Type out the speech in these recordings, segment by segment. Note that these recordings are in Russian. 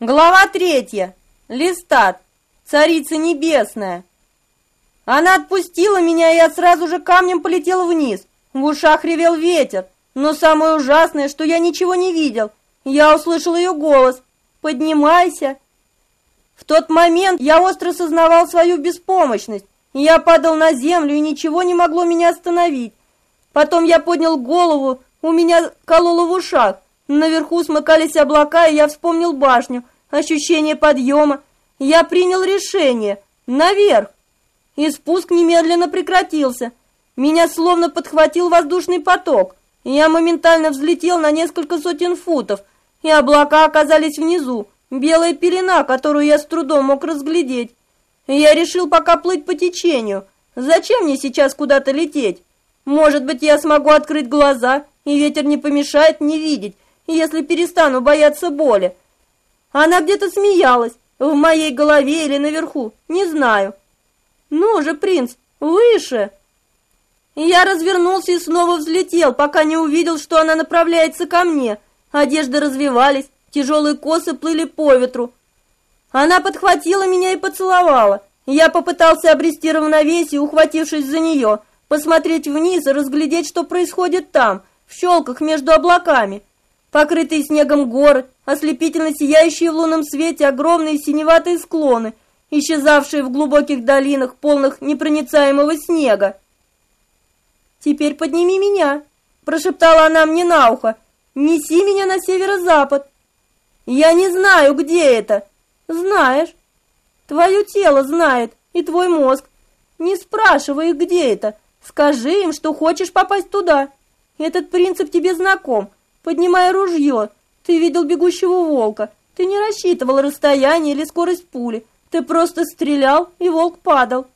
Глава третья. Листат. Царица небесная. Она отпустила меня, и я сразу же камнем полетел вниз. В ушах ревел ветер. Но самое ужасное, что я ничего не видел. Я услышал ее голос. «Поднимайся!» В тот момент я остро сознавал свою беспомощность. Я падал на землю, и ничего не могло меня остановить. Потом я поднял голову, у меня кололо в ушах. Наверху смыкались облака, и я вспомнил башню, ощущение подъема. Я принял решение. Наверх. И спуск немедленно прекратился. Меня словно подхватил воздушный поток. Я моментально взлетел на несколько сотен футов, и облака оказались внизу. Белая пелена, которую я с трудом мог разглядеть. Я решил пока плыть по течению. Зачем мне сейчас куда-то лететь? Может быть, я смогу открыть глаза, и ветер не помешает мне видеть, если перестану бояться боли. Она где-то смеялась, в моей голове или наверху, не знаю. Ну же, принц, выше! Я развернулся и снова взлетел, пока не увидел, что она направляется ко мне. Одежды развивались, тяжелые косы плыли по ветру. Она подхватила меня и поцеловала. Я попытался обрести равновесие, ухватившись за нее, посмотреть вниз и разглядеть, что происходит там, в щелках между облаками. Покрытые снегом горы, ослепительно сияющие в лунном свете огромные синеватые склоны, исчезавшие в глубоких долинах, полных непроницаемого снега. «Теперь подними меня», – прошептала она мне на ухо. «Неси меня на северо-запад». «Я не знаю, где это». «Знаешь». «Твое тело знает, и твой мозг. Не спрашивай их, где это. Скажи им, что хочешь попасть туда. Этот принцип тебе знаком. Поднимай ружье. Ты видел бегущего волка. Ты не рассчитывал расстояние или скорость пули. Ты просто стрелял, и волк падал.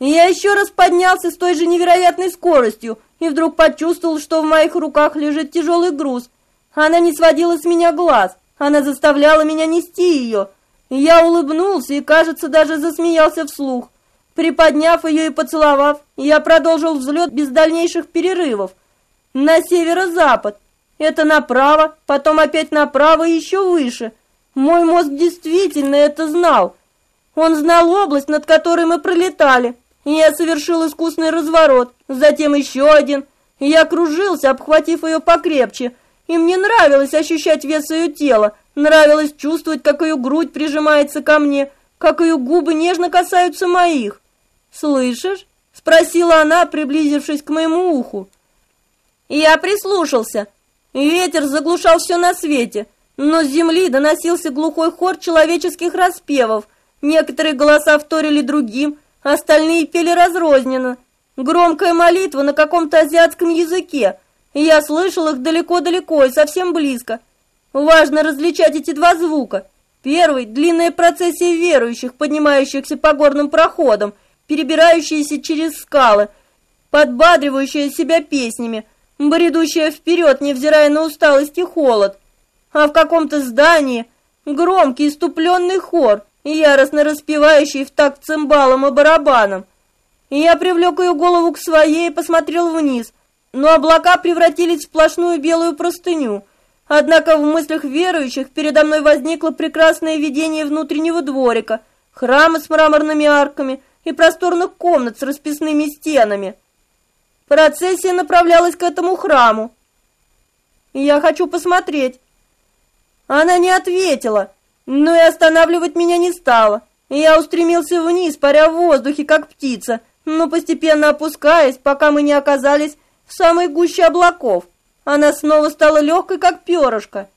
И я еще раз поднялся с той же невероятной скоростью и вдруг почувствовал, что в моих руках лежит тяжелый груз. Она не сводила с меня глаз, она заставляла меня нести ее. Я улыбнулся и, кажется, даже засмеялся вслух. Приподняв ее и поцеловав, я продолжил взлет без дальнейших перерывов. На северо-запад. Это направо, потом опять направо и еще выше. Мой мозг действительно это знал. Он знал область, над которой мы пролетали, я совершил искусный разворот, затем еще один. Я кружился, обхватив ее покрепче, и мне нравилось ощущать вес ее тела, нравилось чувствовать, как ее грудь прижимается ко мне, как ее губы нежно касаются моих. «Слышишь?» — спросила она, приблизившись к моему уху. Я прислушался. Ветер заглушал все на свете, но с земли доносился глухой хор человеческих распевов. Некоторые голоса вторили другим — Остальные пели разрозненно. Громкая молитва на каком-то азиатском языке. Я слышал их далеко-далеко и совсем близко. Важно различать эти два звука. Первый – длинная процессия верующих, поднимающихся по горным проходам, перебирающиеся через скалы, подбадривающая себя песнями, бредущая вперед, невзирая на усталость и холод. А в каком-то здании громкий иступленный хор, яростно распевающий в такт цимбалом и барабаном. Я привлек ее голову к своей и посмотрел вниз, но облака превратились в сплошную белую простыню. Однако в мыслях верующих передо мной возникло прекрасное видение внутреннего дворика, храма с мраморными арками и просторных комнат с расписными стенами. Процессия направлялась к этому храму. Я хочу посмотреть. Она не ответила, но и останавливать меня не стало. Я устремился вниз, паря в воздухе, как птица, но постепенно опускаясь, пока мы не оказались в самой гуще облаков. Она снова стала легкой, как перышко.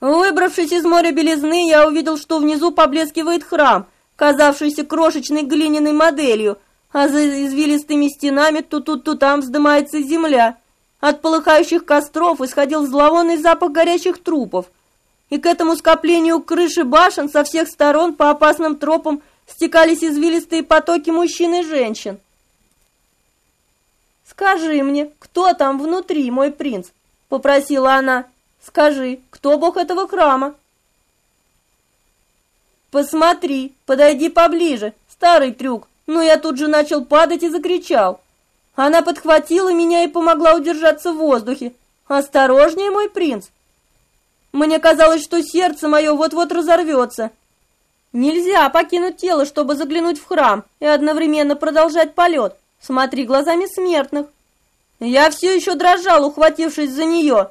Выбравшись из моря белизны, я увидел, что внизу поблескивает храм, казавшийся крошечной глиняной моделью, а за извилистыми стенами то тут, то там вздымается земля. От полыхающих костров исходил зловонный запах горящих трупов – и к этому скоплению крыши башен со всех сторон по опасным тропам стекались извилистые потоки мужчин и женщин. «Скажи мне, кто там внутри, мой принц?» — попросила она. «Скажи, кто бог этого храма?» «Посмотри, подойди поближе, старый трюк!» Но я тут же начал падать и закричал. Она подхватила меня и помогла удержаться в воздухе. «Осторожнее, мой принц!» Мне казалось, что сердце мое вот-вот разорвется. Нельзя покинуть тело, чтобы заглянуть в храм и одновременно продолжать полет. Смотри глазами смертных. Я все еще дрожал, ухватившись за нее.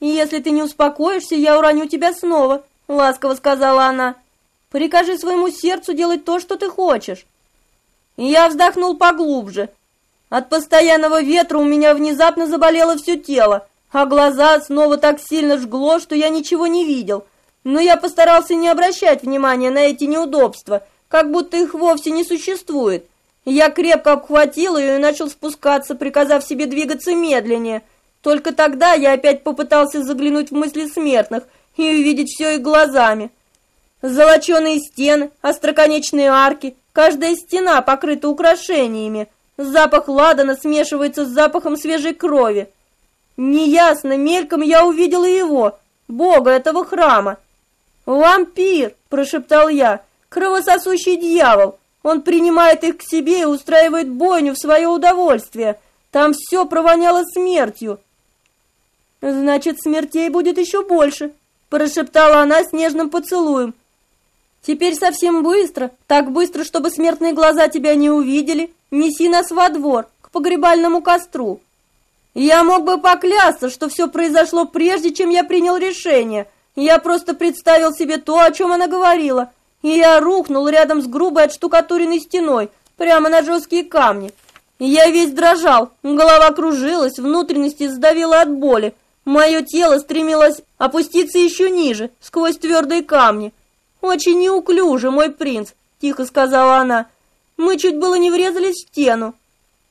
И если ты не успокоишься, я уроню тебя снова, ласково сказала она. Прикажи своему сердцу делать то, что ты хочешь. И я вздохнул поглубже. От постоянного ветра у меня внезапно заболело все тело, а глаза снова так сильно жгло, что я ничего не видел. Но я постарался не обращать внимания на эти неудобства, как будто их вовсе не существует. Я крепко обхватил ее и начал спускаться, приказав себе двигаться медленнее. Только тогда я опять попытался заглянуть в мысли смертных и увидеть все их глазами. Золоченые стены, остроконечные арки, каждая стена покрыта украшениями. Запах ладана смешивается с запахом свежей крови. Неясно, мельком я увидела его, бога этого храма. «Вампир!» – прошептал я. «Кровососущий дьявол! Он принимает их к себе и устраивает бойню в свое удовольствие. Там все провоняло смертью». «Значит, смертей будет еще больше», – прошептала она с нежным поцелуем. «Теперь совсем быстро, так быстро, чтобы смертные глаза тебя не увидели, неси нас во двор, к погребальному костру». Я мог бы поклясться, что все произошло прежде, чем я принял решение. Я просто представил себе то, о чем она говорила, и я рухнул рядом с грубой отштукатуренной стеной, прямо на жесткие камни. Я весь дрожал, голова кружилась, внутренности сдавило от боли. Мое тело стремилось опуститься еще ниже, сквозь твердые камни. «Очень неуклюже, мой принц», — тихо сказала она. «Мы чуть было не врезались в стену».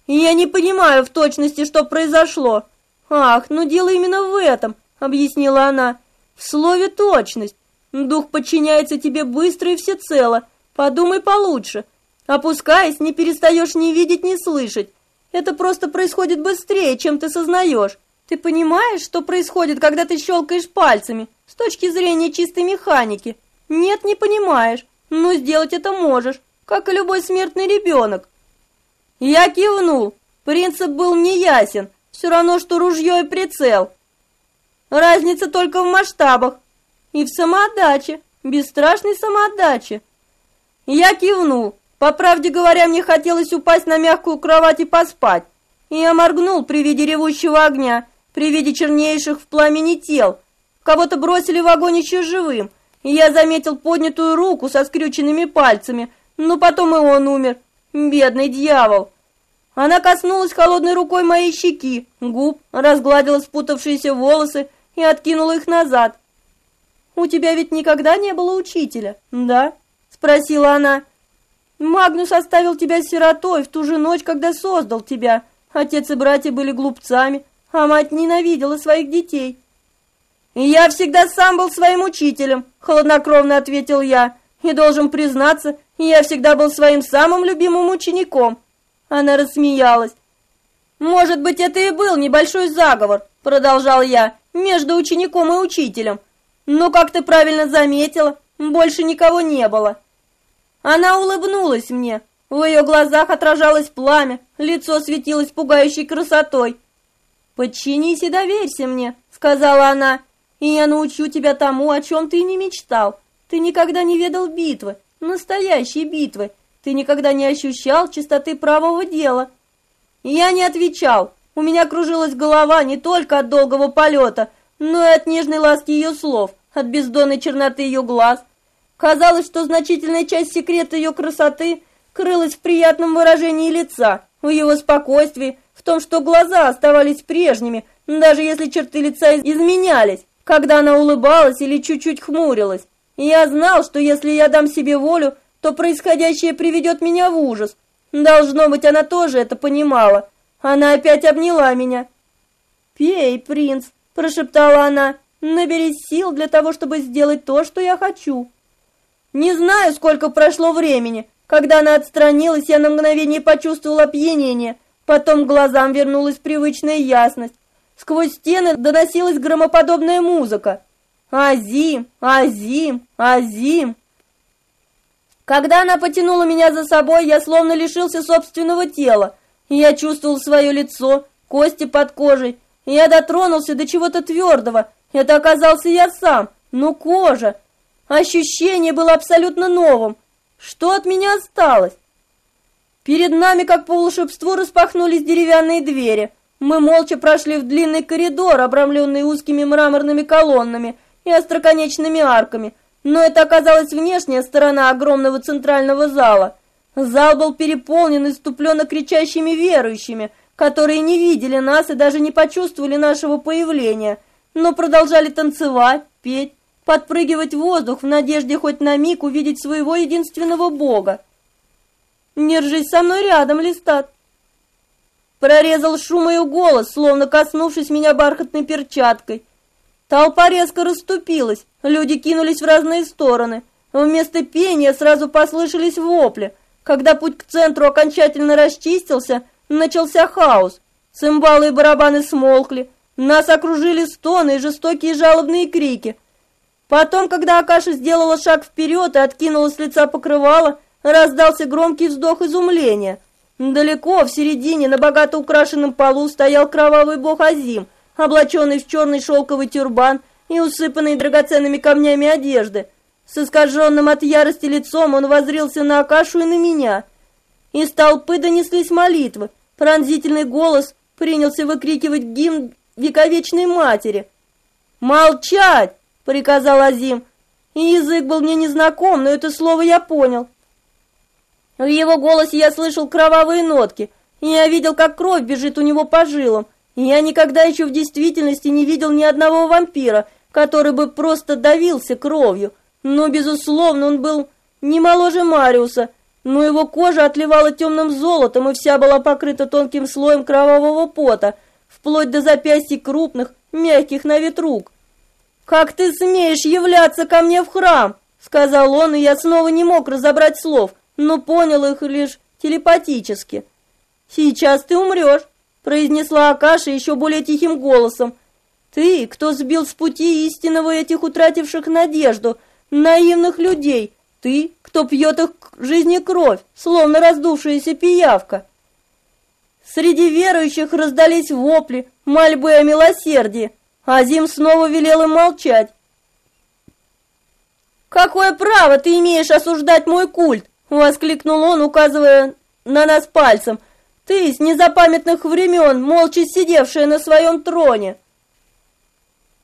«Я не понимаю в точности, что произошло». «Ах, ну дело именно в этом», — объяснила она. «В слове точность. Дух подчиняется тебе быстро и всецело. Подумай получше. Опускаясь, не перестаешь ни видеть, ни слышать. Это просто происходит быстрее, чем ты сознаешь. Ты понимаешь, что происходит, когда ты щелкаешь пальцами, с точки зрения чистой механики? Нет, не понимаешь, но сделать это можешь, как и любой смертный ребенок. Я кивнул. Принцип был мне ясен. Все равно, что ружье и прицел. Разница только в масштабах. И в самоотдаче, бесстрашной самоотдаче. Я кивнул. По правде говоря, мне хотелось упасть на мягкую кровать и поспать. И я моргнул при виде ревущего огня, при виде чернейших в пламени тел. Кого-то бросили в огонь еще живым, я заметил поднятую руку со скрюченными пальцами, но потом и он умер. Бедный дьявол. Она коснулась холодной рукой моей щеки, губ, разгладила спутавшиеся волосы и откинула их назад. «У тебя ведь никогда не было учителя, да?» — спросила она. «Магнус оставил тебя сиротой в ту же ночь, когда создал тебя. Отец и братья были глупцами, а мать ненавидела своих детей». «Я всегда сам был своим учителем», — хладнокровно ответил я. «И должен признаться, я всегда был своим самым любимым учеником». Она рассмеялась. «Может быть, это и был небольшой заговор», — продолжал я, — «между учеником и учителем. Но, как ты правильно заметила, больше никого не было». Она улыбнулась мне. В ее глазах отражалось пламя, лицо светилось пугающей красотой. «Подчинись и доверься мне», — сказала она, — «и я научу тебя тому, о чем ты не мечтал. Ты никогда не ведал битвы, настоящей битвы. Ты никогда не ощущал чистоты правого дела». Я не отвечал. У меня кружилась голова не только от долгого полета, но и от нежной ласки ее слов, от бездонной черноты ее глаз. Казалось, что значительная часть секрета ее красоты крылась в приятном выражении лица, в его спокойствии, в том, что глаза оставались прежними, даже если черты лица изменялись, когда она улыбалась или чуть-чуть хмурилась. Я знал, что если я дам себе волю, то происходящее приведет меня в ужас. Должно быть, она тоже это понимала. Она опять обняла меня. «Пей, принц», – прошептала она, – «наберись сил для того, чтобы сделать то, что я хочу». Не знаю, сколько прошло времени. Когда она отстранилась, я на мгновение почувствовал опьянение. Потом глазам вернулась привычная ясность. Сквозь стены доносилась громоподобная музыка. «Азим! Азим! Азим!» Когда она потянула меня за собой, я словно лишился собственного тела. Я чувствовал свое лицо, кости под кожей. Я дотронулся до чего-то твердого. Это оказался я сам, но кожа. Ощущение было абсолютно новым. Что от меня осталось? Перед нами, как по волшебству, распахнулись деревянные двери. Мы молча прошли в длинный коридор, обрамленный узкими мраморными колоннами и остроконечными арками, но это оказалась внешняя сторона огромного центрального зала. Зал был переполнен иступленно кричащими верующими, которые не видели нас и даже не почувствовали нашего появления, но продолжали танцевать, петь, подпрыгивать в воздух в надежде хоть на миг увидеть своего единственного бога. «Держись со мной рядом, Листат!» Прорезал шум ее голос, словно коснувшись меня бархатной перчаткой. Толпа резко расступилась, люди кинулись в разные стороны. Вместо пения сразу послышались вопли. Когда путь к центру окончательно расчистился, начался хаос. Цимбалы и барабаны смолкли. Нас окружили стоны и жестокие жалобные крики. Потом, когда Акаша сделала шаг вперед и откинула с лица покрывало, раздался громкий вздох изумления. Далеко, в середине, на богато украшенном полу стоял кровавый бог Азим, облаченный в черный шелковый тюрбан и усыпанный драгоценными камнями одежды. С искаженным от ярости лицом он возрился на Акашу и на меня. Из толпы донеслись молитвы. Пронзительный голос принялся выкрикивать гимн вековечной матери. «Молчать!» — приказал Азим. И язык был мне незнаком, но это слово я понял. В его голосе я слышал кровавые нотки, я видел, как кровь бежит у него по жилам. И я никогда еще в действительности не видел ни одного вампира, который бы просто давился кровью. Но, безусловно, он был не моложе Мариуса, но его кожа отливала темным золотом и вся была покрыта тонким слоем кровавого пота, вплоть до запястий крупных, мягких на вид рук. «Как ты смеешь являться ко мне в храм?» — сказал он, и я снова не мог разобрать слов — но понял их лишь телепатически. «Сейчас ты умрешь», — произнесла Акаша еще более тихим голосом. «Ты, кто сбил с пути истинного этих утративших надежду, наивных людей, ты, кто пьет их жизни кровь, словно раздувшаяся пиявка». Среди верующих раздались вопли, мольбы о милосердии. Азим снова велел им молчать. «Какое право ты имеешь осуждать мой культ?» Воскликнул он, указывая на нас пальцем. Ты с незапамятных времен, молча сидевшая на своем троне.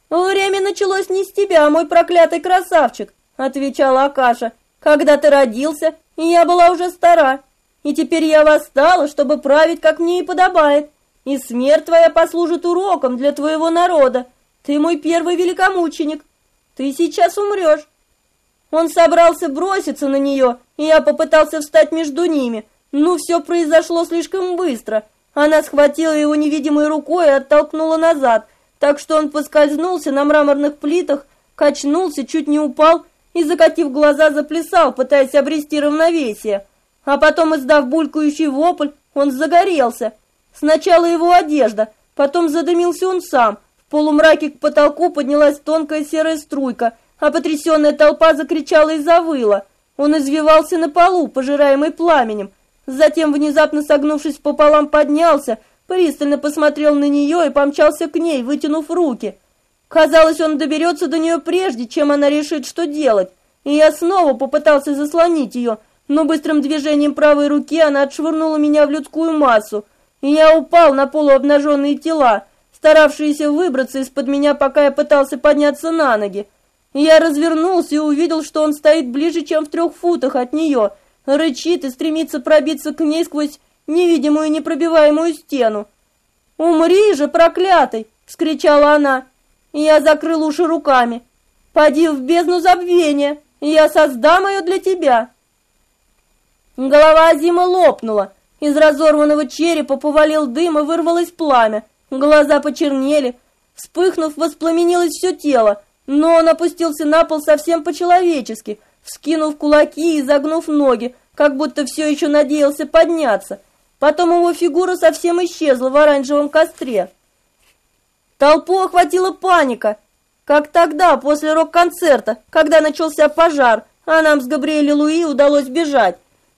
Время началось не с тебя, мой проклятый красавчик, отвечала Акаша. Когда ты родился, я была уже стара, и теперь я восстала, чтобы править, как мне и подобает. И смерть твоя послужит уроком для твоего народа. Ты мой первый великомученик. Ты сейчас умрешь. Он собрался броситься на нее, я попытался встать между ними. Но все произошло слишком быстро. Она схватила его невидимой рукой и оттолкнула назад, так что он поскользнулся на мраморных плитах, качнулся, чуть не упал и, закатив глаза, заплясал, пытаясь обрести равновесие. А потом, издав булькающий вопль, он загорелся. Сначала его одежда, потом задымился он сам. В полумраке к потолку поднялась тонкая серая струйка, а потрясенная толпа закричала и завыла. Он извивался на полу, пожираемый пламенем. Затем, внезапно согнувшись пополам, поднялся, пристально посмотрел на нее и помчался к ней, вытянув руки. Казалось, он доберется до нее прежде, чем она решит, что делать. И я снова попытался заслонить ее, но быстрым движением правой руки она отшвырнула меня в людскую массу. И я упал на полуобнаженные тела, старавшиеся выбраться из-под меня, пока я пытался подняться на ноги. Я развернулся и увидел, что он стоит ближе, чем в трех футах от нее, рычит и стремится пробиться к ней сквозь невидимую непробиваемую стену. «Умри же, проклятый!» — вскричала она. Я закрыл уши руками. «Поди в бездну забвения, я создам ее для тебя!» Голова Азима лопнула. Из разорванного черепа повалил дым и вырвалось пламя. Глаза почернели. Вспыхнув, воспламенилось все тело. Но он опустился на пол совсем по-человечески, вскинув кулаки и загнув ноги, как будто все еще надеялся подняться. Потом его фигура совсем исчезла в оранжевом костре. Толпу охватила паника, как тогда, после рок-концерта, когда начался пожар, а нам с Габриэлем Луи удалось бежать.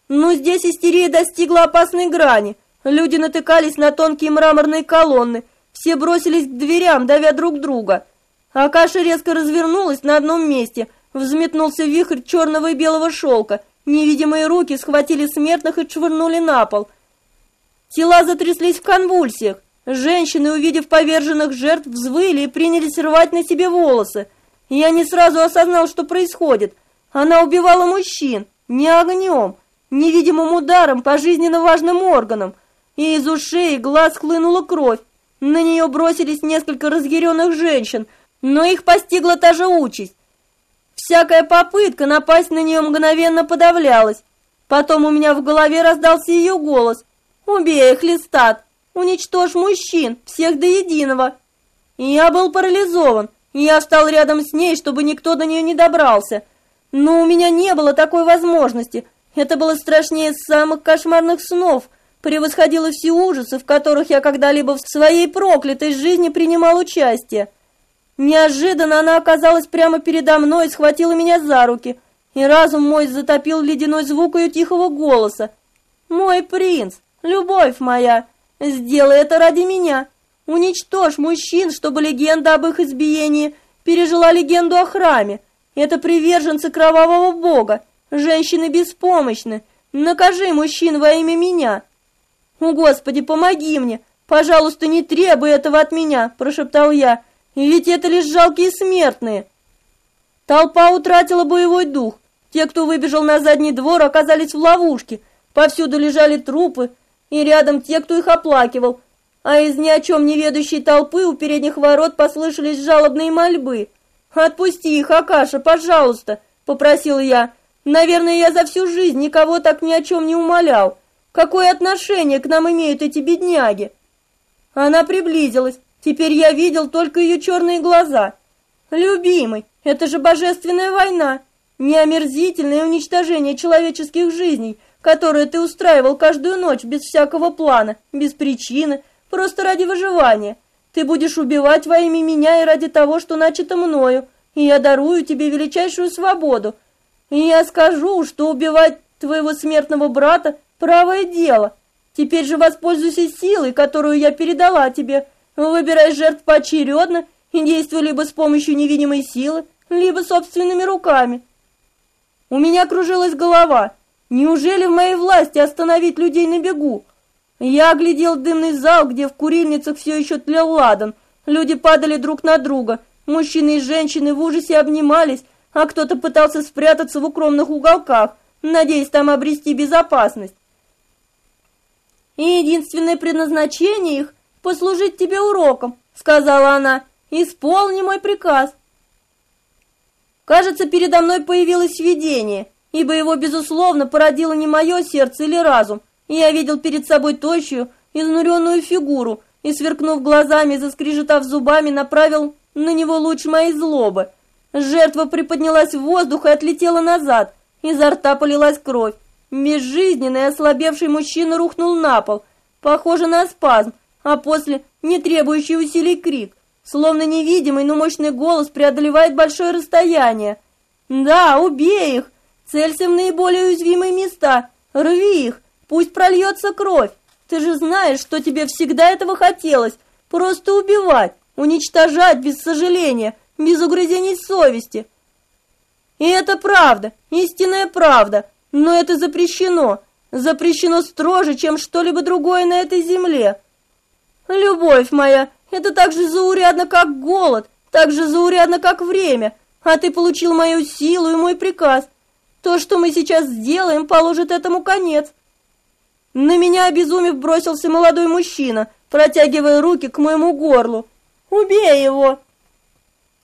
Но здесь истерия достигла опасной грани. Люди натыкались на тонкие мраморные колонны, все бросились к дверям, давя друг друга. Акаша резко развернулась на одном месте, взметнулся вихрь черного и белого шелка, невидимые руки схватили смертных и швырнули на пол. Тела затряслись в конвульсиях, женщины, увидев поверженных жертв, взвыли и принялись рвать на себе волосы. Я не сразу осознал, что происходит. Она убивала мужчин, не огнем, невидимым ударом по жизненно важным органам, и из ушей и глаз хлынула кровь. На нее бросились несколько разъяренных женщин, но их постигла та же участь. Всякая попытка напасть на нее мгновенно подавлялась. Потом у меня в голове раздался ее голос. «Убей их, Листат! Уничтожь мужчин, всех до единого!» И я был парализован. Я встал рядом с ней, чтобы никто до нее не добрался. Но у меня не было такой возможности. Это было страшнее самых кошмарных снов, превосходило все ужасы, в которых я когда-либо в своей проклятой жизни принимал участие. Неожиданно она оказалась прямо передо мной и схватила меня за руки, и разум мой затопил ледяной звук ее тихого голоса. «Мой принц, любовь моя, сделай это ради меня. Уничтожь мужчин, чтобы легенда об их избиении пережила легенду о храме. Это приверженцы кровавого бога, женщины беспомощны. Накажи мужчин во имя меня». «О, Господи, помоги мне! Пожалуйста, не требуй этого от меня!» – прошептал я. Ведь это лишь жалкие смертные. Толпа утратила боевой дух. Те, кто выбежал на задний двор, оказались в ловушке. Повсюду лежали трупы, и рядом те, кто их оплакивал. А из ни о чем не ведущей толпы у передних ворот послышались жалобные мольбы. «Отпусти их, Акаша, пожалуйста», — попросил я. «Наверное, я за всю жизнь никого так ни о чем не умолял. Какое отношение к нам имеют эти бедняги?» Она приблизилась. Теперь я видел только ее черные глаза. Любимый, это же божественная война, не омерзительное уничтожение человеческих жизней, которое ты устраивал каждую ночь без всякого плана, без причины, просто ради выживания. Ты будешь убивать во имя меня и ради того, что начато мною, и я дарую тебе величайшую свободу. И я скажу, что убивать твоего смертного брата – правое дело. Теперь же воспользуйся силой, которую я передала тебе, Выбирай жертв поочередно и действуй либо с помощью невидимой силы, либо собственными руками. У меня кружилась голова. Неужели в моей власти остановить людей на бегу? Я оглядел дымный зал, где в курильницах все еще тлел ладан. Люди падали друг на друга. Мужчины и женщины в ужасе обнимались, а кто-то пытался спрятаться в укромных уголках, надеясь там обрести безопасность. И единственное предназначение их послужить тебе уроком», — сказала она. «Исполни мой приказ». Кажется, передо мной появилось видение, ибо его, безусловно, породило не мое сердце или разум. И я видел перед собой тощую, изнуренную фигуру и, сверкнув глазами и заскрежетав зубами, направил на него луч моей злобы. Жертва приподнялась в воздух и отлетела назад, изо рта полилась кровь. Безжизненный, ослабевший мужчина рухнул на пол, похоже на спазм, а после не требующий усилий крик, словно невидимый, но мощный голос преодолевает большое расстояние. «Да, убей их! Целься в наиболее уязвимые места! Рви их! Пусть прольется кровь! Ты же знаешь, что тебе всегда этого хотелось! Просто убивать, уничтожать без сожаления, без угрызений совести!» И это правда, истинная правда, но это запрещено, запрещено строже, чем что-либо другое на этой земле. «Любовь моя, это так же заурядно, как голод, так же заурядно, как время, а ты получил мою силу и мой приказ. То, что мы сейчас сделаем, положит этому конец». На меня, обезумев, бросился молодой мужчина, протягивая руки к моему горлу. «Убей его!»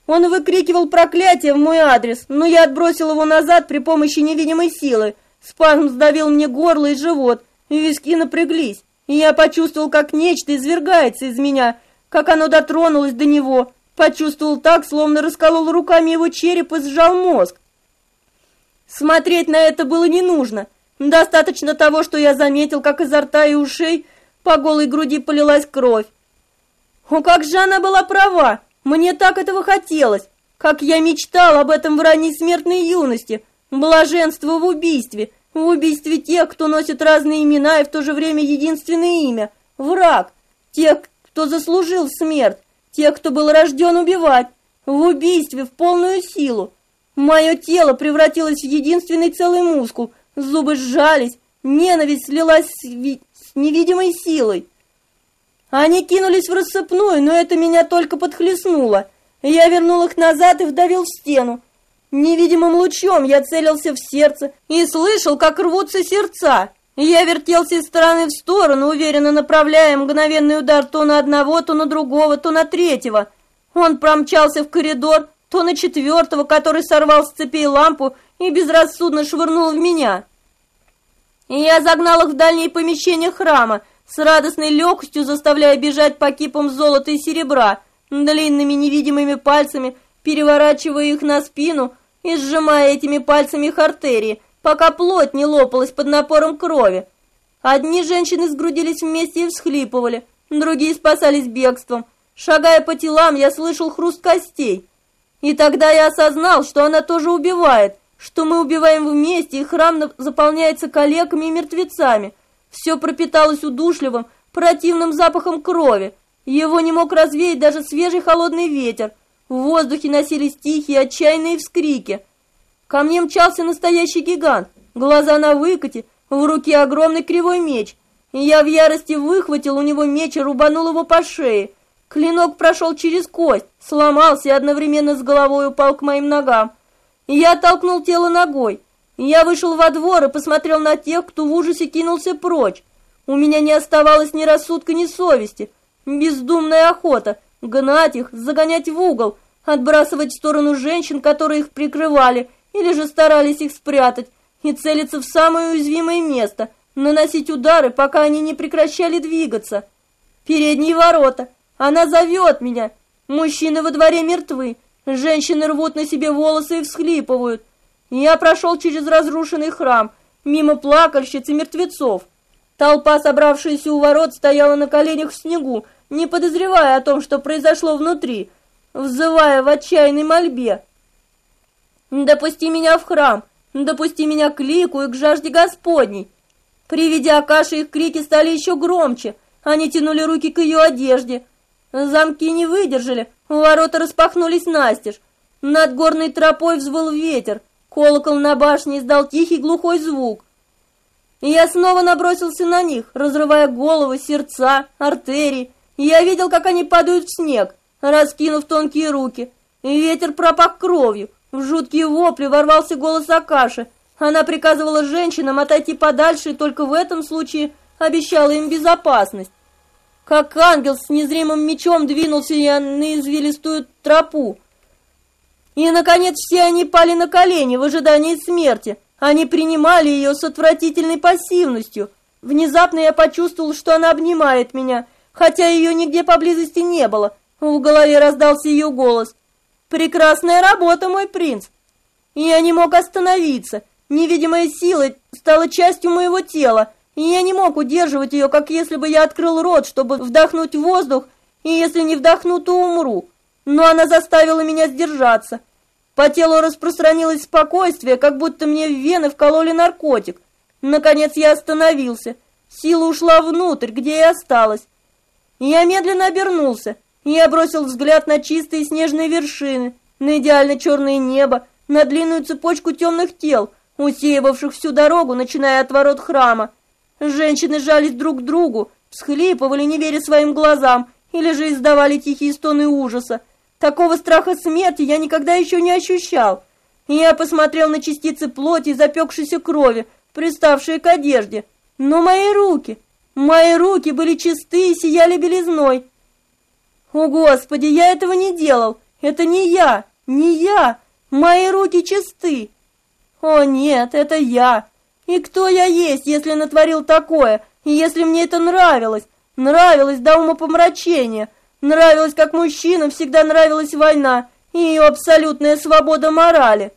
Он выкрикивал проклятие в мой адрес, но я отбросил его назад при помощи невидимой силы. Спазм сдавил мне горло и живот, и виски напряглись и я почувствовал, как нечто извергается из меня, как оно дотронулось до него, почувствовал так, словно расколол руками его череп и сжал мозг. Смотреть на это было не нужно. Достаточно того, что я заметил, как изо рта и ушей по голой груди полилась кровь. О, как же она была права! Мне так этого хотелось! Как я мечтал об этом в ранней смертной юности! Блаженство в убийстве! В убийстве тех, кто носит разные имена и в то же время единственное имя. Враг. Тех, кто заслужил смерть. Тех, кто был рожден убивать. в убийстве в полную силу. Мое тело превратилось в единственный целый мускул, зубы сжались, ненависть слилась с, с невидимой силой. Они кинулись в рассыпную, но это меня только подхлестнуло. Я вернул их назад и вдавил в стену. Невидимым лучом я целился в сердце и слышал, как рвутся сердца. Я вертелся из стороны в сторону, уверенно направляя мгновенный удар то на одного, то на другого, то на третьего. Он промчался в коридор, то на четвертого, который сорвал с цепей лампу и безрассудно швырнул в меня. Я загнал их в дальние помещения храма, с радостной легкостью заставляя бежать по кипам золота и серебра, длинными невидимыми пальцами, переворачивая их на спину и сжимая этими пальцами их артерии, пока плоть не лопалась под напором крови. Одни женщины сгрудились вместе и всхлипывали, другие спасались бегством. Шагая по телам, я слышал хруст костей. И тогда я осознал, что она тоже убивает, что мы убиваем вместе, и храм заполняется калеками и мертвецами. Все пропиталось удушливым, противным запахом крови. Его не мог развеять даже свежий холодный ветер. В воздухе носились тихие, отчаянные вскрики. Ко мне мчался настоящий гигант, глаза на выкате, в руке огромный кривой меч. Я в ярости выхватил у него меч и рубанул его по шее. Клинок прошел через кость, сломался и одновременно с головой упал к моим ногам. Я оттолкнул тело ногой. Я вышел во двор и посмотрел на тех, кто в ужасе кинулся прочь. У меня не оставалось ни рассудка, ни совести. Бездумная охота — гнать их, загонять в угол, отбрасывать в сторону женщин, которые их прикрывали, или же старались их спрятать, и целиться в самое уязвимое место, наносить удары, пока они не прекращали двигаться. Передние ворота. Она зовет меня. Мужчины во дворе мертвы. Женщины рвут на себе волосы и всхлипывают. Я прошел через разрушенный храм, мимо плакальщиц и мертвецов. Толпа, собравшаяся у ворот, стояла на коленях в снегу, не подозревая о том, что произошло внутри, взывая в отчаянной мольбе. «Допусти меня в храм! Допусти меня к лику и к жажде Господней!» При виде Акаши их крики стали еще громче. Они тянули руки к ее одежде. Замки не выдержали, ворота распахнулись настежь. Над горной тропой взвыл ветер. Колокол на башне издал тихий глухой звук. И я снова набросился на них, разрывая головы, сердца, артерии. Я видел, как они падают в снег, раскинув тонкие руки. Ветер пропах кровью. В жуткие вопли ворвался голос Акаши. Она приказывала женщинам отойти подальше и только в этом случае обещала им безопасность. Как ангел с незримым мечом двинулся я на извилистую тропу. И, наконец, все они пали на колени в ожидании смерти. Они принимали ее с отвратительной пассивностью. Внезапно я почувствовал, что она обнимает меня, хотя ее нигде поблизости не было. В голове раздался ее голос. «Прекрасная работа, мой принц!» Я не мог остановиться. Невидимая сила стала частью моего тела, и я не мог удерживать ее, как если бы я открыл рот, чтобы вдохнуть воздух, и если не вдохну, то умру. Но она заставила меня сдержаться. По телу распространилось спокойствие, как будто мне в вены вкололи наркотик. Наконец я остановился. Сила ушла внутрь, где и осталась. Я медленно обернулся. Я бросил взгляд на чистые снежные вершины, на идеально черное небо, на длинную цепочку темных тел, усеивавших всю дорогу, начиная от ворот храма. Женщины жались друг к другу, всхлипывали, не веря своим глазам, или же издавали тихие стоны ужаса. Такого страха смерти я никогда еще не ощущал. Я посмотрел на частицы плоти и запекшейся крови, приставшие к одежде. Но мои руки, мои руки были чистые и сияли белизной. О, Господи, я этого не делал. Это не я, не я. Мои руки чисты. О, нет, это я. И кто я есть, если натворил такое, и если мне это нравилось? Нравилось до умопомрачения. Нравилось, как мужчинам всегда нравилась война и ее абсолютная свобода морали.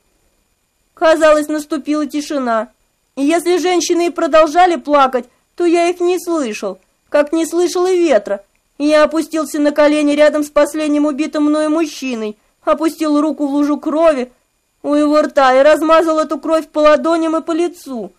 Казалось, наступила тишина. И если женщины и продолжали плакать, то я их не слышал, как не слышал и ветра. Я опустился на колени рядом с последним убитым мною мужчиной, опустил руку в лужу крови у его рта и размазал эту кровь по ладоням и по лицу.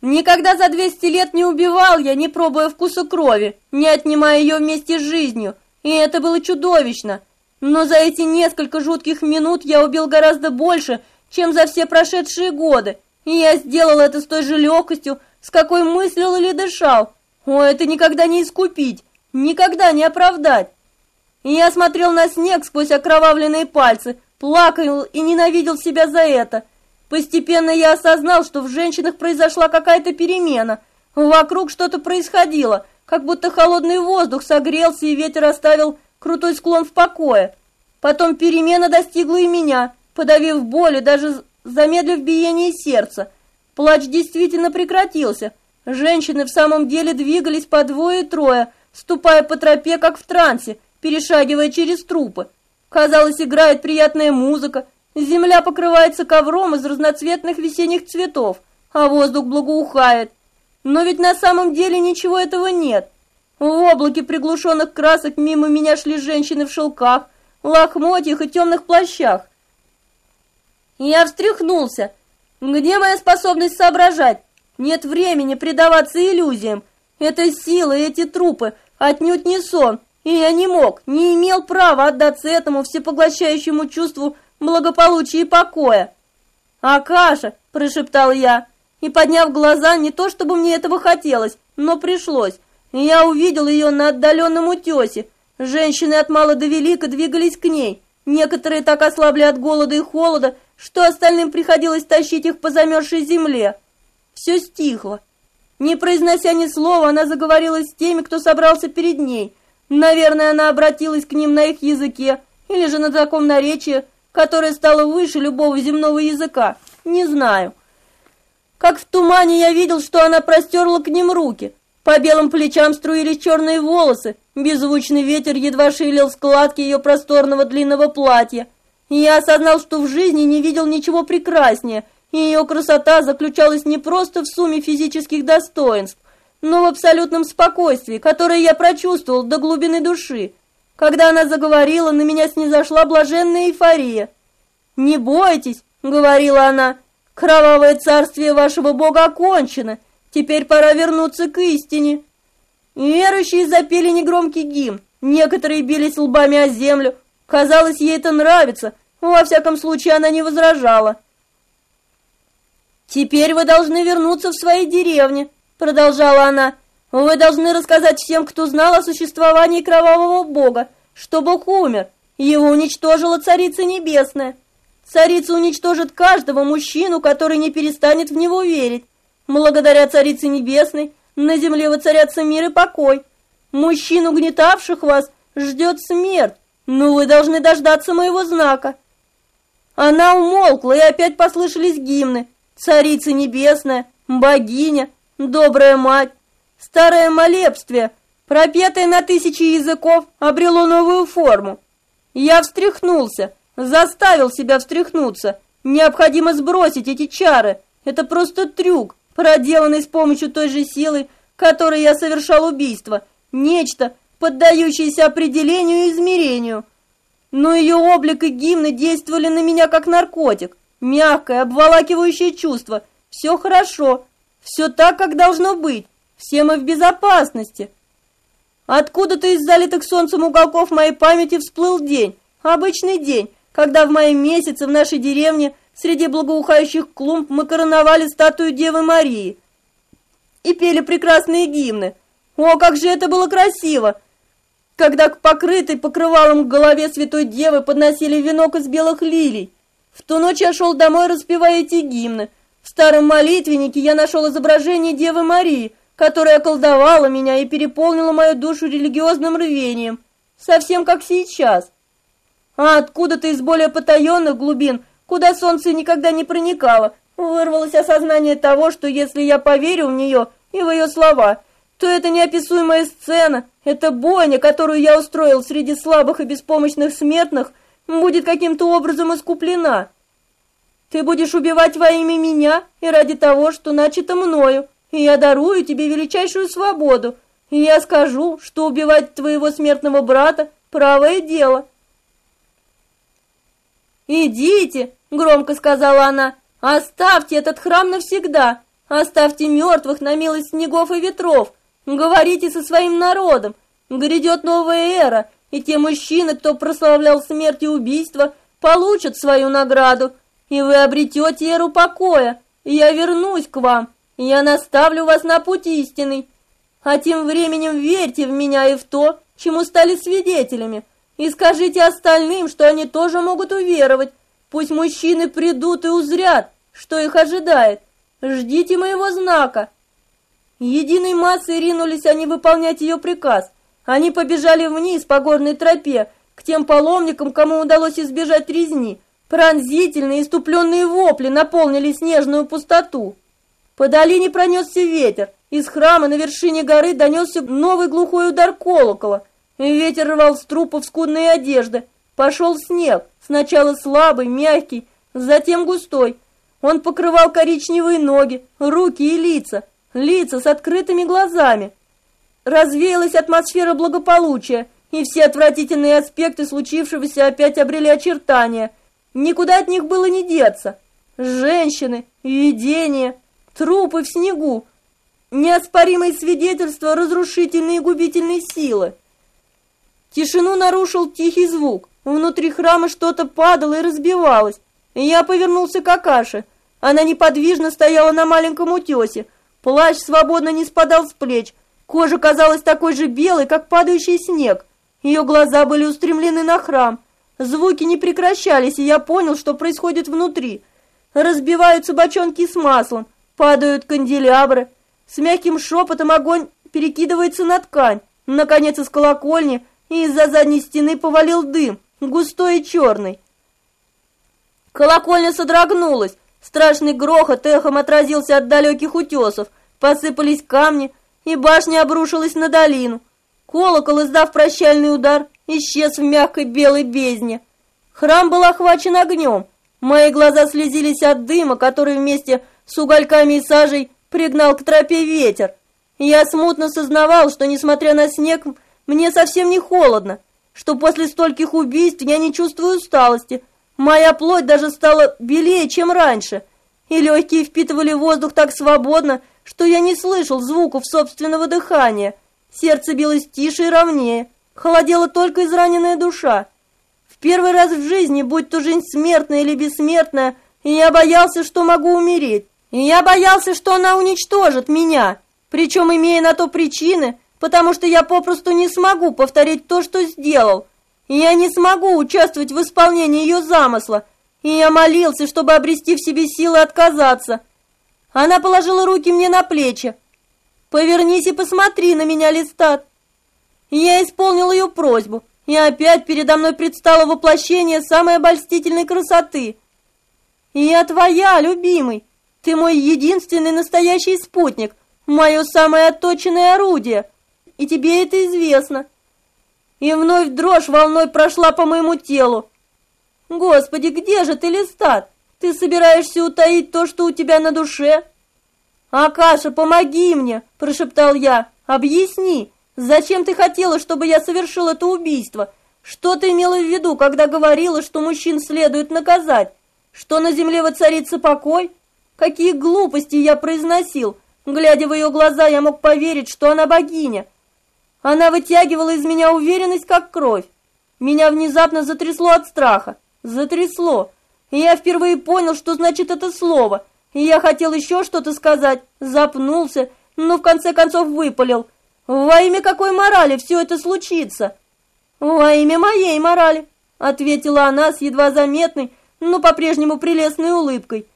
Никогда за 200 лет не убивал я, не пробуя вкуса крови, не отнимая ее вместе с жизнью, и это было чудовищно. Но за эти несколько жутких минут я убил гораздо больше, чем за все прошедшие годы, и я сделал это с той же легкостью, с какой мыслил или дышал. О, это никогда не искупить, никогда не оправдать. И я смотрел на снег сквозь окровавленные пальцы, плакал и ненавидел себя за это. Постепенно я осознал, что в женщинах произошла какая-то перемена. Вокруг что-то происходило, как будто холодный воздух согрелся и ветер оставил крутой склон в покое. Потом перемена достигла и меня, подавив боль и даже замедлив биение сердца. Плач действительно прекратился. Женщины в самом деле двигались по двое-трое, ступая по тропе, как в трансе, перешагивая через трупы. Казалось, играет приятная музыка, земля покрывается ковром из разноцветных весенних цветов, а воздух благоухает. Но ведь на самом деле ничего этого нет. В облаке приглушенных красок мимо меня шли женщины в шелках, лохмотьях и темных плащах. Я встряхнулся. Где моя способность соображать? Нет времени предаваться иллюзиям. Это сила, эти трупы, отнюдь не сон. И я не мог, не имел права отдаться этому всепоглощающему чувству благополучия и покоя. «Акаша!» – прошептал я. И, подняв глаза, не то чтобы мне этого хотелось, но пришлось. Я увидел ее на отдаленном утесе. Женщины от мала до велика двигались к ней. Некоторые так ослабли от голода и холода, что остальным приходилось тащить их по замерзшей земле. Все стихло. Не произнося ни слова, она заговорила с теми, кто собрался перед ней. Наверное, она обратилась к ним на их языке, или же на таком наречии, которое стало выше любого земного языка. Не знаю. Как в тумане я видел, что она простерла к ним руки. По белым плечам струились черные волосы. Беззвучный ветер едва шевелил складки ее просторного длинного платья. Я осознал, что в жизни не видел ничего прекраснее, и ее красота заключалась не просто в сумме физических достоинств, но в абсолютном спокойствии, которое я прочувствовал до глубины души. Когда она заговорила, на меня снизошла блаженная эйфория. «Не бойтесь», — говорила она, — «кровавое царствие вашего бога окончено, теперь пора вернуться к истине». Верующие запели негромкий гимн, некоторые бились лбами о землю, казалось, ей это нравится, во всяком случае она не возражала. «Теперь вы должны вернуться в свои деревни», продолжала она, вы должны рассказать всем, кто знал о существовании кровавого бога, что бог умер, его уничтожила царица небесная. Царица уничтожит каждого мужчину, который не перестанет в него верить. Благодаря царице небесной на земле воцарятся мир и покой. Мужчин, угнетавших вас, ждет смерть, но вы должны дождаться моего знака. Она умолкла, и опять послышались гимны. Царица небесная, богиня, добрая мать. Старое молебствие, пропетое на тысячи языков, обрело новую форму. Я встряхнулся, заставил себя встряхнуться. Необходимо сбросить эти чары. Это просто трюк, проделанный с помощью той же силы, которой я совершал убийство. Нечто, поддающееся определению и измерению. Но ее облик и гимны действовали на меня как наркотик. Мягкое, обволакивающее чувство. Все хорошо, все так, как должно быть. Все мы в безопасности. Откуда-то из залитых солнцем уголков моей памяти всплыл день. Обычный день, когда в моем месяце в нашей деревне среди благоухающих клумб мы короновали статую Девы Марии и пели прекрасные гимны. О, как же это было красиво! Когда к покрытой покрывалом голове Святой Девы подносили венок из белых лилий. В ту ночь я шел домой, распевая эти гимны, в старом молитвеннике я нашел изображение Девы Марии, которая колдовала меня и переполнила мою душу религиозным рвением, совсем как сейчас. А откуда-то из более потаенных глубин, куда солнце никогда не проникало, вырвалось осознание того, что если я поверю в нее и в ее слова, то это неописуемая сцена, эта бойня, которую я устроил среди слабых и беспомощных смертных, будет каким-то образом искуплена. Ты будешь убивать во имя меня и ради того, что начато мною, и я дарую тебе величайшую свободу, и я скажу, что убивать твоего смертного брата – правое дело». «Идите», – громко сказала она, – «оставьте этот храм навсегда, оставьте мертвых на милость снегов и ветров, говорите со своим народом, грядет новая эра, и те мужчины, кто прославлял смерть и убийство, получат свою награду, и вы обретете эру покоя, я вернусь к вам, я наставлю вас на путь истинный. А тем временем верьте в меня и в то, чему стали свидетелями, и скажите остальным, что они тоже могут уверовать. Пусть мужчины придут и узрят, что их ожидает. Ждите моего знака». Единой массой ринулись они выполнять ее приказ. Они побежали вниз по горной тропе, к тем паломникам, кому удалось избежать резни. Пронзительные, иступленные вопли наполнили снежную пустоту. По долине пронесся ветер, из храма на вершине горы донесся новый глухой удар колокола. Ветер рвал с трупов скудные одежды. Пошел снег, сначала слабый, мягкий, затем густой. Он покрывал коричневые ноги, руки и лица, лица с открытыми глазами. Развеялась атмосфера благополучия, и все отвратительные аспекты случившегося опять обрели очертания. Никуда от них было не деться. Женщины, видения, трупы в снегу, неоспоримые свидетельства разрушительной и губительной силы. Тишину нарушил тихий звук. Внутри храма что-то падало и разбивалось. Я повернулся к Акаше. Она неподвижно стояла на маленьком утесе. Плащ свободно не спадал с плеч. Кожа казалась такой же белой, как падающий снег. Ее глаза были устремлены на храм. Звуки не прекращались, и я понял, что происходит внутри. Разбиваются бочонки с маслом, падают канделябры. С мягким шепотом огонь перекидывается на ткань. Наконец из колокольни и из-за задней стены повалил дым, густой и черный. Колокольня содрогнулась, страшный грохот эхом отразился от далеких утесов, посыпались камни, и башня обрушилась на долину. Колокол, издав прощальный удар, исчез в мягкой белой бездне. Храм был охвачен огнем. Мои глаза слезились от дыма, который вместе с угольками и сажей пригнал к тропе ветер. Я смутно сознавал, что, несмотря на снег, мне совсем не холодно, что после стольких убийств я не чувствую усталости, Моя плоть даже стала белее, чем раньше, и легкие впитывали воздух так свободно, что я не слышал звуков собственного дыхания. Сердце билось тише и ровнее, холодела только израненная душа. В первый раз в жизни, будь то жизнь смертная или бессмертная, я боялся, что могу умереть. И я боялся, что она уничтожит меня, причем имея на то причины, потому что я попросту не смогу повторить то, что сделал, я не смогу участвовать в исполнении ее замысла, и я молился, чтобы обрести в себе силы отказаться. Она положила руки мне на плечи. «Повернись и посмотри на меня, Листат!» Я исполнил ее просьбу, и опять передо мной предстало воплощение самой обольстительной красоты. «Я твоя, любимый! Ты мой единственный настоящий спутник, мое самое отточенное орудие, и тебе это известно!» и вновь дрожь волной прошла по моему телу. Господи, где же ты, Листат? Ты собираешься утаить то, что у тебя на душе? Акаша, помоги мне, прошептал я. Объясни, зачем ты хотела, чтобы я совершил это убийство? Что ты имела в виду, когда говорила, что мужчин следует наказать? Что на земле воцарится покой? Какие глупости я произносил. Глядя в ее глаза, я мог поверить, что она богиня. Она вытягивала из меня уверенность, как кровь. Меня внезапно затрясло от страха. Затрясло. И я впервые понял, что значит это слово. И я хотел еще что-то сказать, запнулся, но в конце концов выпалил. Во имя какой морали все это случится? Во имя моей морали, ответила она с едва заметной, но по-прежнему прелестной улыбкой.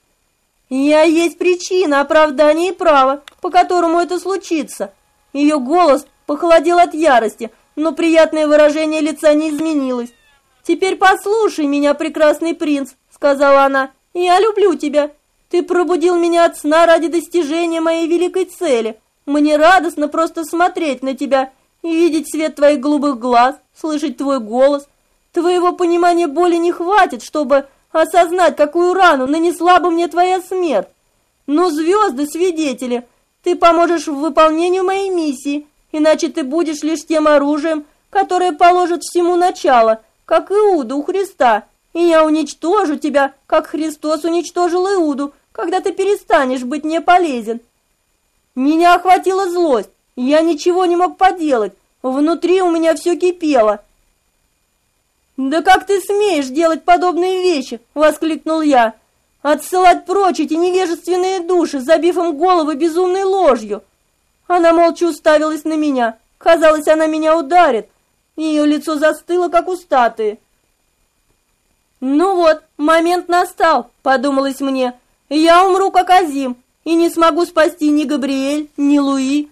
Я есть причина, оправдание и право, по которому это случится. Ее голос похолодел от ярости, но приятное выражение лица не изменилось. «Теперь послушай меня, прекрасный принц», — сказала она, — «я люблю тебя. Ты пробудил меня от сна ради достижения моей великой цели. Мне радостно просто смотреть на тебя и видеть свет твоих голубых глаз, слышать твой голос. Твоего понимания боли не хватит, чтобы осознать, какую рану нанесла бы мне твоя смерть. Но звезды свидетели, ты поможешь в выполнении моей миссии, иначе ты будешь лишь тем оружием, которое положит всему начало, как Иуда у Христа, и я уничтожу тебя, как Христос уничтожил Иуду, когда ты перестанешь быть мне полезен. Меня охватила злость, я ничего не мог поделать, внутри у меня все кипело. «Да как ты смеешь делать подобные вещи?» — воскликнул я. «Отсылать прочь эти невежественные души, забив им головы безумной ложью!» Она молча уставилась на меня. Казалось, она меня ударит. Ее лицо застыло, как у статуи. «Ну вот, момент настал», — подумалось мне. «Я умру, как Азим, и не смогу спасти ни Габриэль, ни Луи,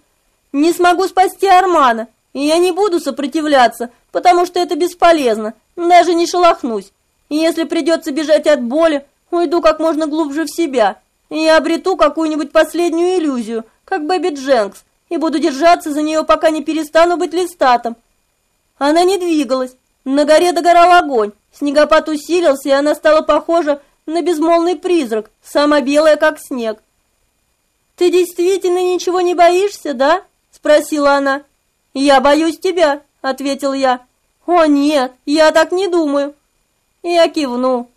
не смогу спасти Армана, и я не буду сопротивляться, потому что это бесполезно, даже не шелохнусь. И если придется бежать от боли, уйду как можно глубже в себя, и обрету какую-нибудь последнюю иллюзию, как Бэби Дженкс, и буду держаться за нее, пока не перестану быть листатом. Она не двигалась. На горе догорал огонь. Снегопад усилился, и она стала похожа на безмолвный призрак, сама белая, как снег. «Ты действительно ничего не боишься, да?» — спросила она. «Я боюсь тебя», — ответил я. «О, нет, я так не думаю». Я кивнул.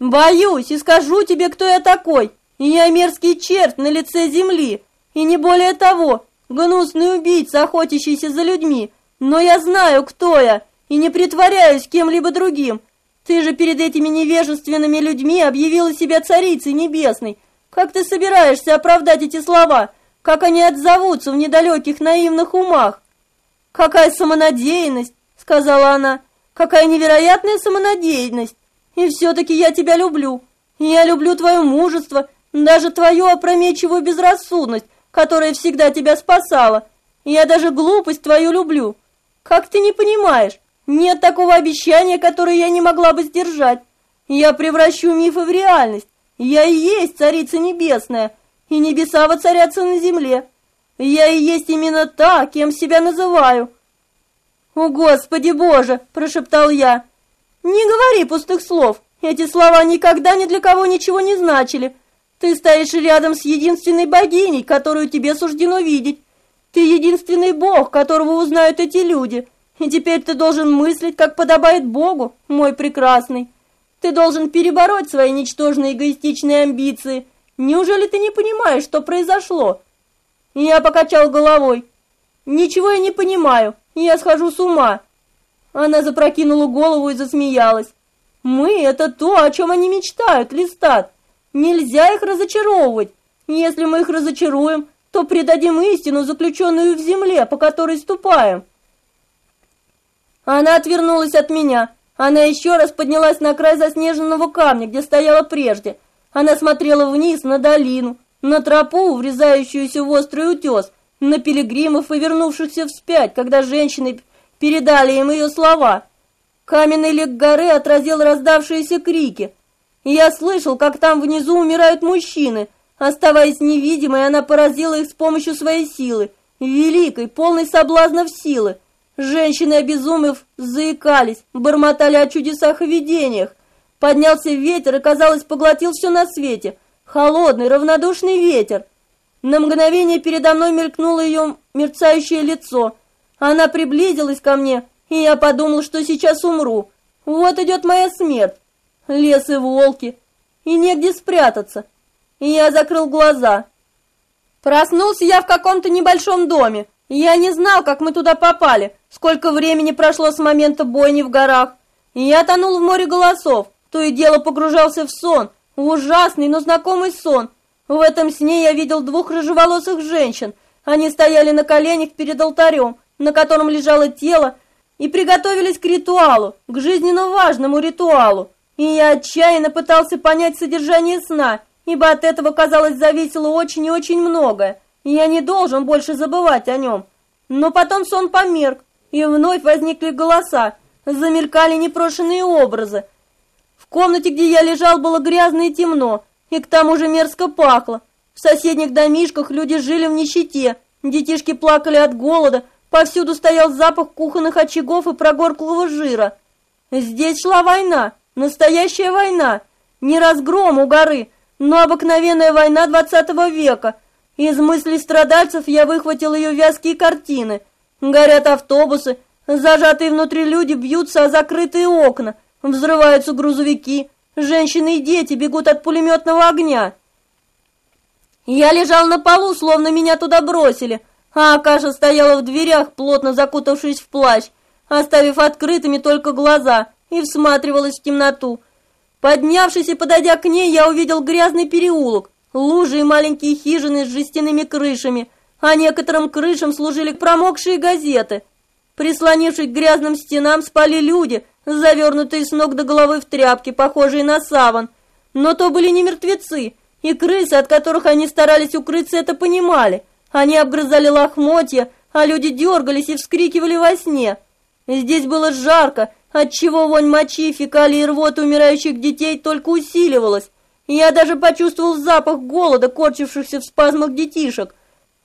«Боюсь и скажу тебе, кто я такой. Я мерзкий черт на лице земли, и не более того, гнусный убийца, охотящийся за людьми. Но я знаю, кто я, и не притворяюсь кем-либо другим. Ты же перед этими невежественными людьми объявила себя царицей небесной. Как ты собираешься оправдать эти слова? Как они отзовутся в недалеких наивных умах? Какая самонадеянность, сказала она. Какая невероятная самонадеянность. И все-таки я тебя люблю. Я люблю твое мужество, даже твою опрометчивую безрассудность, которая всегда тебя спасала. Я даже глупость твою люблю. Как ты не понимаешь? Нет такого обещания, которое я не могла бы сдержать. Я превращу мифы в реальность. Я и есть царица небесная, и небеса воцарятся на земле. Я и есть именно та, кем себя называю. «О, Господи Боже!» – прошептал я. «Не говори пустых слов. Эти слова никогда ни для кого ничего не значили. Ты стоишь рядом с единственной богиней, которую тебе суждено видеть. Ты единственный бог, которого узнают эти люди. И теперь ты должен мыслить, как подобает Богу, мой прекрасный. Ты должен перебороть свои ничтожные эгоистичные амбиции. Неужели ты не понимаешь, что произошло?» Я покачал головой. «Ничего я не понимаю. Я схожу с ума». Она запрокинула голову и засмеялась. «Мы — это то, о чем они мечтают, Листат. Нельзя их разочаровывать. Если мы их разочаруем, то предадим истину, заключенную в земле, по которой ступаем». Она отвернулась от меня. Она еще раз поднялась на край заснеженного камня, где стояла прежде. Она смотрела вниз на долину, на тропу, врезающуюся в острый утес, на пилигримов и вернувшихся вспять, когда женщины передали им ее слова. Каменный лик горы отразил раздавшиеся крики. Я слышал, как там внизу умирают мужчины. Оставаясь невидимой, она поразила их с помощью своей силы, великой, полной соблазнов силы. Женщины, обезумев, заикались, бормотали о чудесах и видениях. Поднялся ветер и, казалось, поглотил все на свете. Холодный, равнодушный ветер. На мгновение передо мной мелькнуло ее мерцающее лицо. Она приблизилась ко мне, и я подумал, что сейчас умру. Вот идет моя смерть. Лес и волки. И негде спрятаться. И я закрыл глаза. Проснулся я в каком-то небольшом доме. Я не знал, как мы туда попали, сколько времени прошло с момента бойни в горах. И я тонул в море голосов, то и дело погружался в сон, в ужасный, но знакомый сон. В этом сне я видел двух рыжеволосых женщин. Они стояли на коленях перед алтарем, на котором лежало тело, и приготовились к ритуалу, к жизненно важному ритуалу. И я отчаянно пытался понять содержание сна, ибо от этого, казалось, зависело очень и очень многое и я не должен больше забывать о нем. Но потом сон померк, и вновь возникли голоса, замелькали непрошенные образы. В комнате, где я лежал, было грязно и темно, и к тому же мерзко пахло. В соседних домишках люди жили в нищете, детишки плакали от голода, повсюду стоял запах кухонных очагов и прогорклого жира. Здесь шла война, настоящая война, не разгром у горы, но обыкновенная война двадцатого века – из мыслей страдальцев я выхватил ее вязкие картины. Горят автобусы, зажатые внутри люди бьются о закрытые окна, взрываются грузовики, женщины и дети бегут от пулеметного огня. Я лежал на полу, словно меня туда бросили, а Акаша стояла в дверях, плотно закутавшись в плащ. оставив открытыми только глаза, и всматривалась в темноту. Поднявшись и подойдя к ней, я увидел грязный переулок, лужи и маленькие хижины с жестяными крышами, а некоторым крышам служили промокшие газеты. Прислонившись к грязным стенам, спали люди, завернутые с ног до головы в тряпки, похожие на саван. Но то были не мертвецы, и крысы, от которых они старались укрыться, это понимали. Они обгрызали лохмотья, а люди дергались и вскрикивали во сне. Здесь было жарко, отчего вонь мочи, фекалий и рвоты умирающих детей только усиливалась. Я даже почувствовал запах голода, корчившихся в спазмах детишек,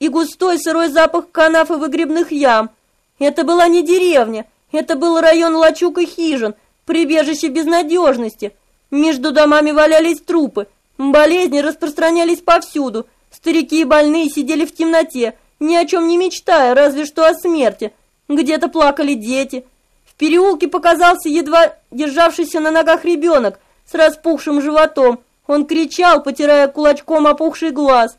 и густой сырой запах канав и выгребных ям. Это была не деревня, это был район лачуг и хижин, прибежище безнадежности. Между домами валялись трупы, болезни распространялись повсюду, старики и больные сидели в темноте, ни о чем не мечтая, разве что о смерти. Где-то плакали дети. Переулке показался едва державшийся на ногах ребенок с распухшим животом. Он кричал, потирая кулачком опухший глаз.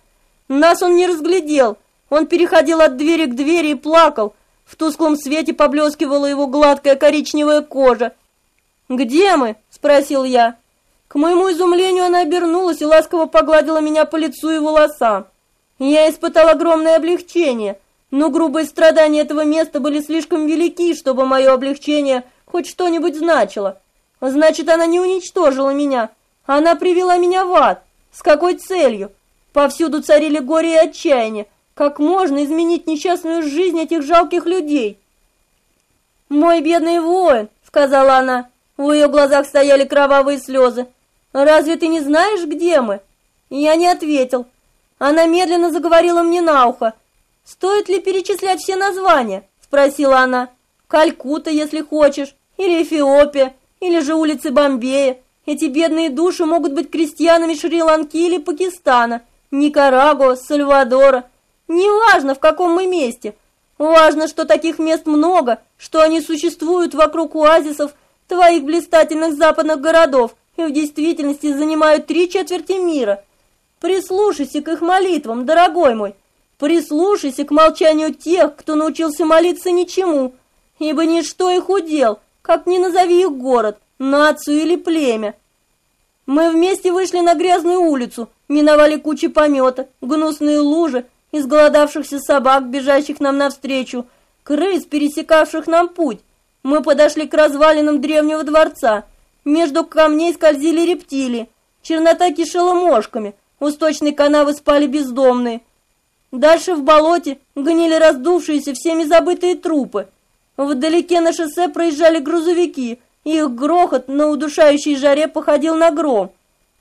Нас он не разглядел. Он переходил от двери к двери и плакал. В тусклом свете поблескивала его гладкая коричневая кожа. «Где мы?» – спросил я. К моему изумлению она обернулась и ласково погладила меня по лицу и волосам. Я испытал огромное облегчение, но грубые страдания этого места были слишком велики, чтобы мое облегчение хоть что-нибудь значило. Значит, она не уничтожила меня, она привела меня в ад. С какой целью? Повсюду царили горе и отчаяние. Как можно изменить несчастную жизнь этих жалких людей? «Мой бедный воин», — сказала она. В ее глазах стояли кровавые слезы. «Разве ты не знаешь, где мы?» Я не ответил. Она медленно заговорила мне на ухо. «Стоит ли перечислять все названия?» — спросила она. «Калькутта, если хочешь, или Эфиопия, или же улицы Бомбея. Эти бедные души могут быть крестьянами Шри-Ланки или Пакистана, Никарагуа, Сальвадора. Неважно, в каком мы месте. Важно, что таких мест много, что они существуют вокруг оазисов твоих блистательных западных городов и в действительности занимают три четверти мира. Прислушайся к их молитвам, дорогой мой. Прислушайся к молчанию тех, кто научился молиться ничему, ибо ничто их удел, как ни назови их город, нацию или племя. Мы вместе вышли на грязную улицу, миновали кучи помета, гнусные лужи, изголодавшихся собак, бежащих нам навстречу, крыс, пересекавших нам путь. Мы подошли к развалинам древнего дворца. Между камней скользили рептилии. Чернота кишела мошками. У сточной канавы спали бездомные. Дальше в болоте гнили раздувшиеся всеми забытые трупы. Вдалеке на шоссе проезжали грузовики, их грохот на удушающей жаре походил на гром.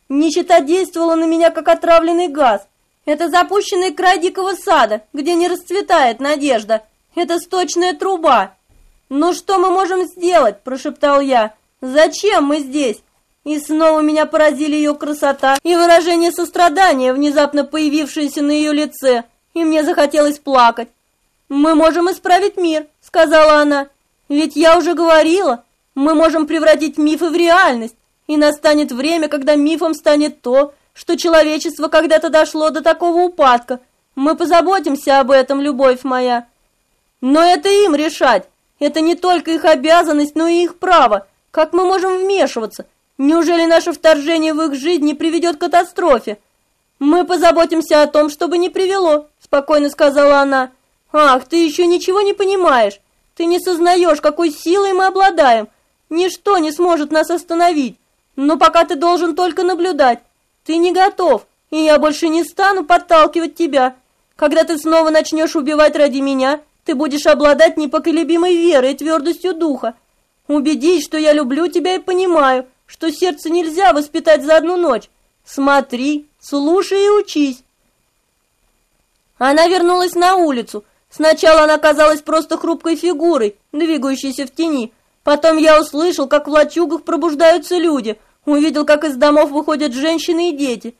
Нищета действовала на меня, как отравленный газ. Это запущенный край дикого сада, где не расцветает надежда. Это сточная труба. «Ну что мы можем сделать?» – прошептал я. «Зачем мы здесь?» И снова меня поразили ее красота и выражение сострадания, внезапно появившееся на ее лице, и мне захотелось плакать. «Мы можем исправить мир», — сказала она. «Ведь я уже говорила, мы можем превратить мифы в реальность, и настанет время, когда мифом станет то, что человечество когда-то дошло до такого упадка. Мы позаботимся об этом, любовь моя. Но это им решать. Это не только их обязанность, но и их право. Как мы можем вмешиваться? Неужели наше вторжение в их жизнь не приведет к катастрофе? Мы позаботимся о том, чтобы не привело, спокойно сказала она. Ах, ты еще ничего не понимаешь. Ты не сознаешь, какой силой мы обладаем. Ничто не сможет нас остановить. Но пока ты должен только наблюдать. Ты не готов, и я больше не стану подталкивать тебя. Когда ты снова начнешь убивать ради меня, ты будешь обладать непоколебимой верой и твердостью духа. Убедись, что я люблю тебя и понимаю, что сердце нельзя воспитать за одну ночь. Смотри, слушай и учись. Она вернулась на улицу. Сначала она казалась просто хрупкой фигурой, двигающейся в тени, Потом я услышал, как в лачугах пробуждаются люди, увидел, как из домов выходят женщины и дети.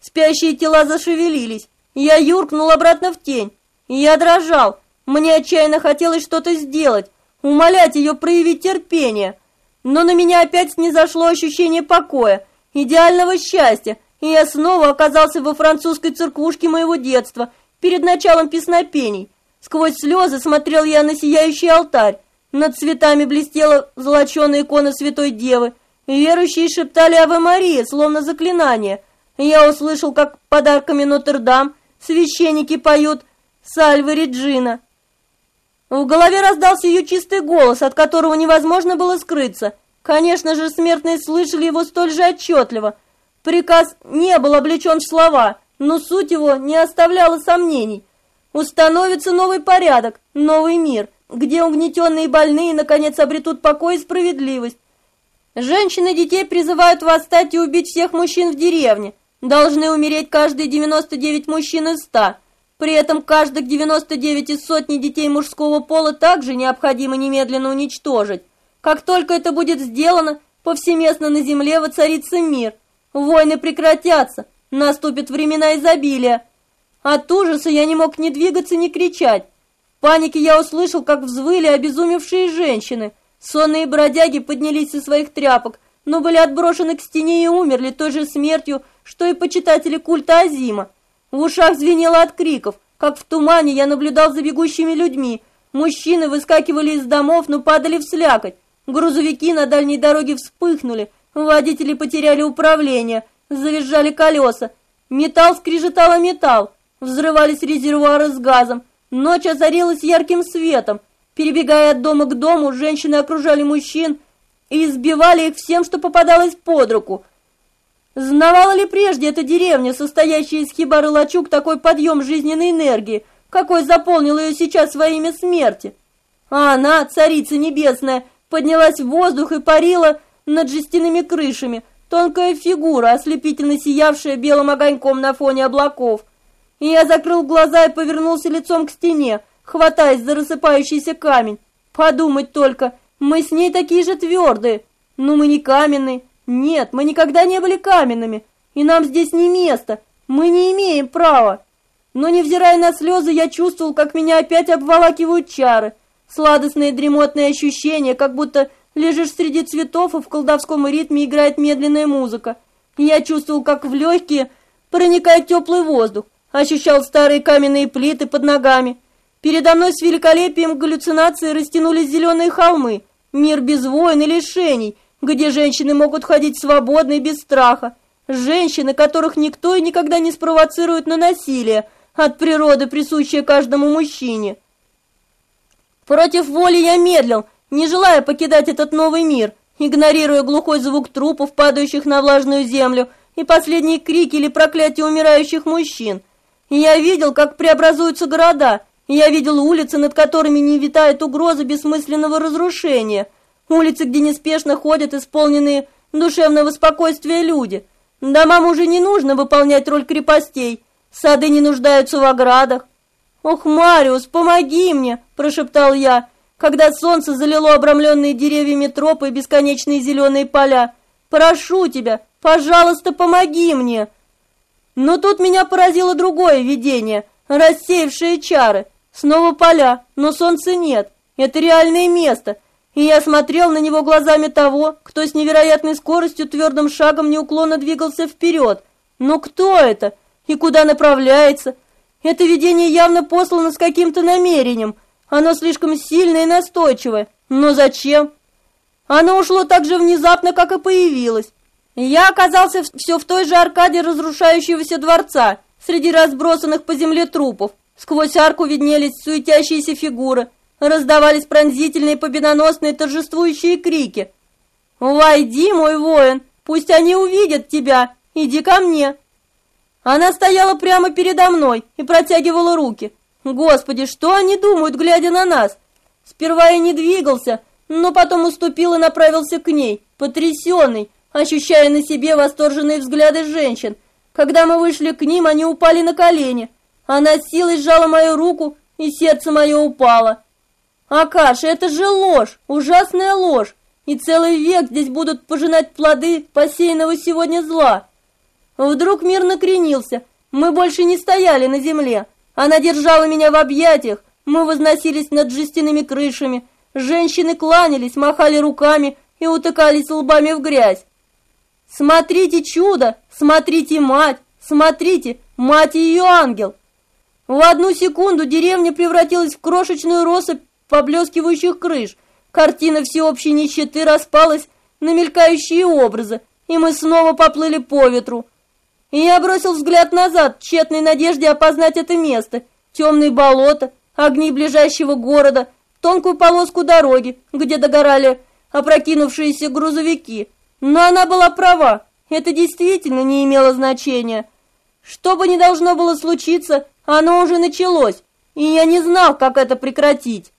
Спящие тела зашевелились. Я юркнул обратно в тень. Я дрожал. Мне отчаянно хотелось что-то сделать, умолять ее проявить терпение. Но на меня опять снизошло ощущение покоя, идеального счастья, и я снова оказался во французской церквушке моего детства, перед началом песнопений. Сквозь слезы смотрел я на сияющий алтарь, Над цветами блестела золоченая икона Святой Девы. Верующие шептали «Аве Мария», словно заклинание. Я услышал, как подарками Нотр-Дам священники поют «Сальвы Реджина». В голове раздался ее чистый голос, от которого невозможно было скрыться. Конечно же, смертные слышали его столь же отчетливо. Приказ не был облечен в слова, но суть его не оставляла сомнений. Установится новый порядок, новый мир, где угнетенные и больные наконец обретут покой и справедливость. Женщины и детей призывают восстать и убить всех мужчин в деревне. Должны умереть каждые 99 мужчин из 100. При этом каждых 99 из сотни детей мужского пола также необходимо немедленно уничтожить. Как только это будет сделано, повсеместно на земле воцарится мир. Войны прекратятся, наступят времена изобилия. От ужаса я не мог ни двигаться, ни кричать. В панике я услышал, как взвыли обезумевшие женщины. Сонные бродяги поднялись со своих тряпок, но были отброшены к стене и умерли той же смертью, что и почитатели культа Азима. В ушах звенело от криков, как в тумане я наблюдал за бегущими людьми. Мужчины выскакивали из домов, но падали в слякоть. Грузовики на дальней дороге вспыхнули, водители потеряли управление, завизжали колеса. Металл скрежетал металл, взрывались резервуары с газом. Ночь озарилась ярким светом. Перебегая от дома к дому, женщины окружали мужчин и избивали их всем, что попадалось под руку – Знавала ли прежде эта деревня, состоящая из хибар и лачуг, такой подъем жизненной энергии, какой заполнил ее сейчас во имя смерти? А она, царица небесная, поднялась в воздух и парила над жестяными крышами, тонкая фигура, ослепительно сиявшая белым огоньком на фоне облаков. И я закрыл глаза и повернулся лицом к стене, хватаясь за рассыпающийся камень. Подумать только, мы с ней такие же твердые, но мы не каменные, нет, мы никогда не были каменными, и нам здесь не место, мы не имеем права. Но невзирая на слезы, я чувствовал, как меня опять обволакивают чары. Сладостные дремотные ощущения, как будто лежишь среди цветов, и в колдовском ритме играет медленная музыка. Я чувствовал, как в легкие проникает теплый воздух, ощущал старые каменные плиты под ногами. Передо мной с великолепием галлюцинации растянулись зеленые холмы, мир без войн и лишений — где женщины могут ходить свободно и без страха. Женщины, которых никто и никогда не спровоцирует на насилие, от природы присущее каждому мужчине. Против воли я медлил, не желая покидать этот новый мир, игнорируя глухой звук трупов, падающих на влажную землю, и последние крики или проклятия умирающих мужчин. я видел, как преобразуются города, я видел улицы, над которыми не витает угроза бессмысленного разрушения – Улицы, где неспешно ходят исполненные душевного спокойствия люди. Домам уже не нужно выполнять роль крепостей. Сады не нуждаются в оградах. «Ох, Мариус, помоги мне!» – прошептал я, когда солнце залило обрамленные деревьями тропы и бесконечные зеленые поля. «Прошу тебя, пожалуйста, помоги мне!» Но тут меня поразило другое видение, рассеявшие чары. Снова поля, но солнца нет. Это реальное место – и я смотрел на него глазами того, кто с невероятной скоростью твердым шагом неуклонно двигался вперед. Но кто это? И куда направляется? Это видение явно послано с каким-то намерением. Оно слишком сильное и настойчивое. Но зачем? Оно ушло так же внезапно, как и появилось. Я оказался все в той же аркаде разрушающегося дворца, среди разбросанных по земле трупов. Сквозь арку виднелись суетящиеся фигуры, Раздавались пронзительные победоносные торжествующие крики. «Войди, мой воин, пусть они увидят тебя, иди ко мне!» Она стояла прямо передо мной и протягивала руки. Господи, что они думают, глядя на нас? Сперва я не двигался, но потом уступил и направился к ней, потрясенный, ощущая на себе восторженные взгляды женщин. Когда мы вышли к ним, они упали на колени. Она силой сжала мою руку, и сердце мое упало. Акаша, это же ложь, ужасная ложь, и целый век здесь будут пожинать плоды посеянного сегодня зла. Вдруг мир накренился, мы больше не стояли на земле. Она держала меня в объятиях, мы возносились над жестяными крышами, женщины кланялись, махали руками и утыкались лбами в грязь. Смотрите чудо, смотрите мать, смотрите, мать и ее ангел. В одну секунду деревня превратилась в крошечную россыпь поблескивающих крыш. Картина всеобщей нищеты распалась на мелькающие образы, и мы снова поплыли по ветру. И я бросил взгляд назад, в тщетной надежде опознать это место, темные болота, огни ближайшего города, тонкую полоску дороги, где догорали опрокинувшиеся грузовики. Но она была права, это действительно не имело значения. Что бы ни должно было случиться, оно уже началось, и я не знал, как это прекратить.